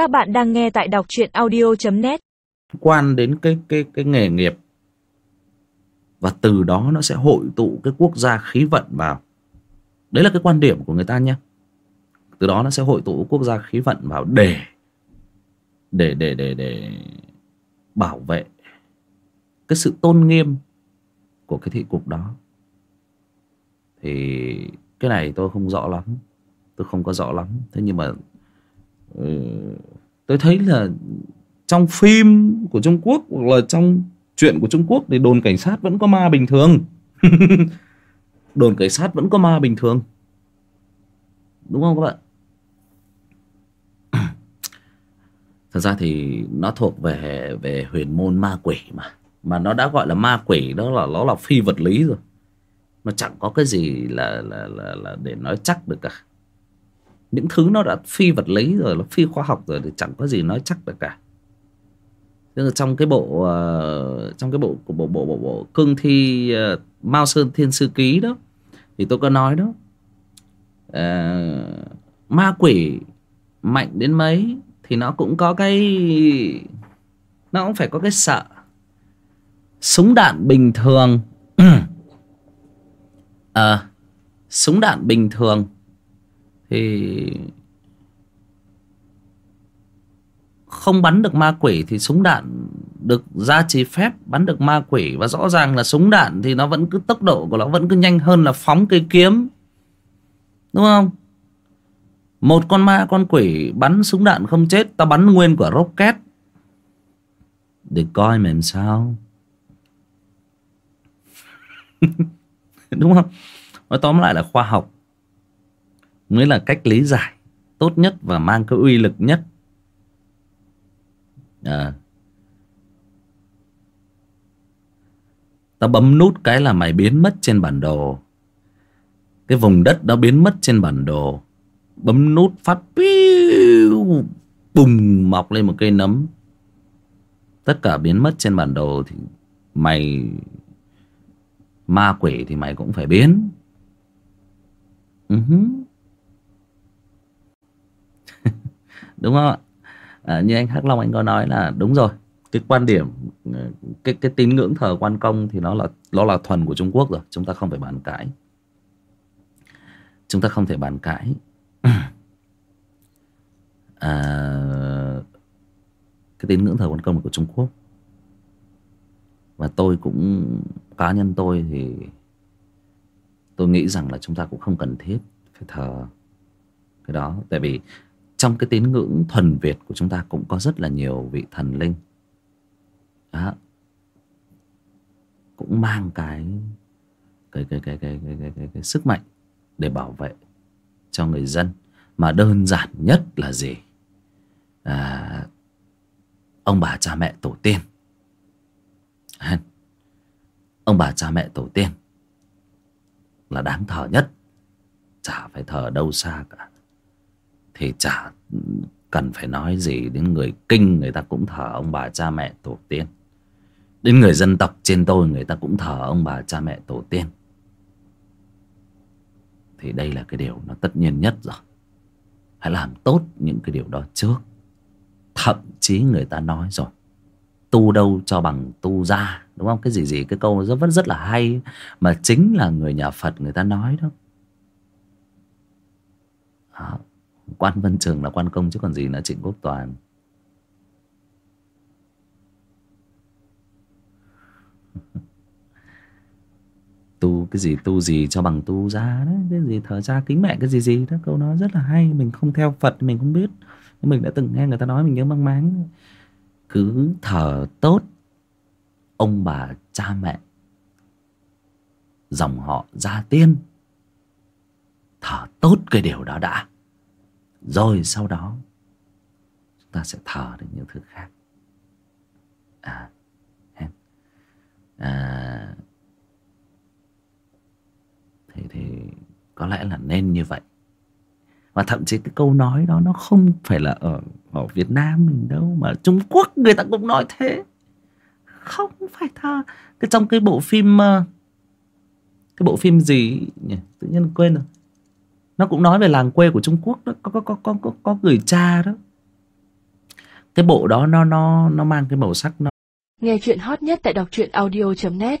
Các bạn đang nghe tại đọc truyện audio.net quan đến cái cái cái nghề nghiệp. Và từ đó nó sẽ hội tụ cái quốc gia khí vận vào. Đấy là cái quan điểm của người ta nhé. Từ đó nó sẽ hội tụ quốc gia khí vận vào để để để để để bảo vệ cái sự tôn nghiêm của cái thị cục đó. Thì cái này tôi không rõ lắm. Tôi không có rõ lắm. Thế nhưng mà ừ, tôi thấy là trong phim của Trung Quốc hoặc là trong chuyện của Trung Quốc thì đồn cảnh sát vẫn có ma bình thường. Đồn cảnh sát vẫn có ma bình thường. Đúng không các bạn? Thật ra thì nó thuộc về về huyền môn ma quỷ mà. Mà nó đã gọi là ma quỷ đó là nó là phi vật lý rồi. Nó chẳng có cái gì là là là, là để nói chắc được cả những thứ nó đã phi vật lý rồi nó phi khoa học rồi thì chẳng có gì nói chắc được cả. Tức trong cái bộ uh, trong cái bộ của bộ bộ bộ, bộ cương thi uh, Mao Sơn Thiên Sư Ký đó thì tôi có nói đó uh, ma quỷ mạnh đến mấy thì nó cũng có cái nó cũng phải có cái sợ. Súng đạn bình thường à, súng đạn bình thường thì không bắn được ma quỷ thì súng đạn được ra chỉ phép, bắn được ma quỷ. Và rõ ràng là súng đạn thì nó vẫn cứ, tốc độ của nó vẫn cứ nhanh hơn là phóng cây kiếm. Đúng không? Một con ma, con quỷ bắn súng đạn không chết tao bắn nguyên quả rocket. Để coi mềm làm sao. Đúng không? Nói tóm lại là khoa học mới là cách lý giải tốt nhất và mang cái uy lực nhất. À. tao bấm nút cái là mày biến mất trên bản đồ. Cái vùng đất đó biến mất trên bản đồ. Bấm nút phát piu, bùng, mọc lên một cây nấm. Tất cả biến mất trên bản đồ thì mày, ma quỷ thì mày cũng phải biến. Uh-huh. Đúng không ạ? À, như anh Hắc Long anh có nói là đúng rồi. Cái quan điểm ờ, cái cái tín ngưỡng thờ quan công thì nó là nó là thuần của Trung Quốc rồi chúng ta không phải bàn cãi. Chúng ta không thể bàn cãi. À, cái tín ngưỡng thờ quan công của Trung Quốc. Và tôi cũng cá nhân tôi thì tôi nghĩ rằng là chúng ta cũng không cần thiết phải thờ cái đó. Tại vì trong cái tín ngưỡng thuần Việt của chúng ta cũng có rất là nhiều vị thần linh. Đó. Cũng mang cái cái cái cái cái cái, cái, cái, cái sức mạnh để bảo vệ cho người dân. Mà đơn giản nhất là gì? À, ông bà cha mẹ tổ tiên. Ông bà cha mẹ tổ tiên là đáng thờ nhất. Chả phải thờ đâu xa cả thì chả cần phải nói gì đến người kinh người ta cũng thờ ông bà cha mẹ tổ tiên. Đến người dân tộc trên tôi người ta cũng thờ ông bà cha mẹ tổ tiên. Thì đây là cái điều nó tất nhiên nhất rồi. Hãy làm tốt những cái điều đó trước. Thậm chí người ta nói rồi tu đâu cho bằng tu ra. Đúng không? Cái gì gì cái câu rất vẫn rất là hay mà chính là người nhà phật người ta nói đó, đó quan vân trường là quan công chứ còn gì là trịnh quốc toàn. Tu cái gì, tu gì cho bằng tu ra đấy, cái gì thờ cha kính mẹ, cái gì gì đó, câu nói rất là hay, mình không theo phật, mình không biết. Mình đã từng nghe người ta nói mình nhớ mang máng. Cứ thờ tốt ông bà, cha mẹ, dòng họ gia tiên. Thờ tốt cái điều đó đã rồi sau đó chúng ta sẽ thờ được những thứ khác. À, à thì thì có lẽ là nên như vậy. Và thậm chí cái câu nói đó nó không phải là ở ở Việt Nam mình đâu mà Trung Quốc người ta cũng nói thế. Không phải tha cái trong cái bộ phim ờ, cái bộ phim gì nhỉ? Tự nhiên quên rồi nó cũng nói về làng quê của Trung Quốc đó. Có có có có có, có người cha đó. Cái bộ đó nó nó nó mang cái màu sắc nó. Nghe chuyện hot nhất tại đọc truyện audio.net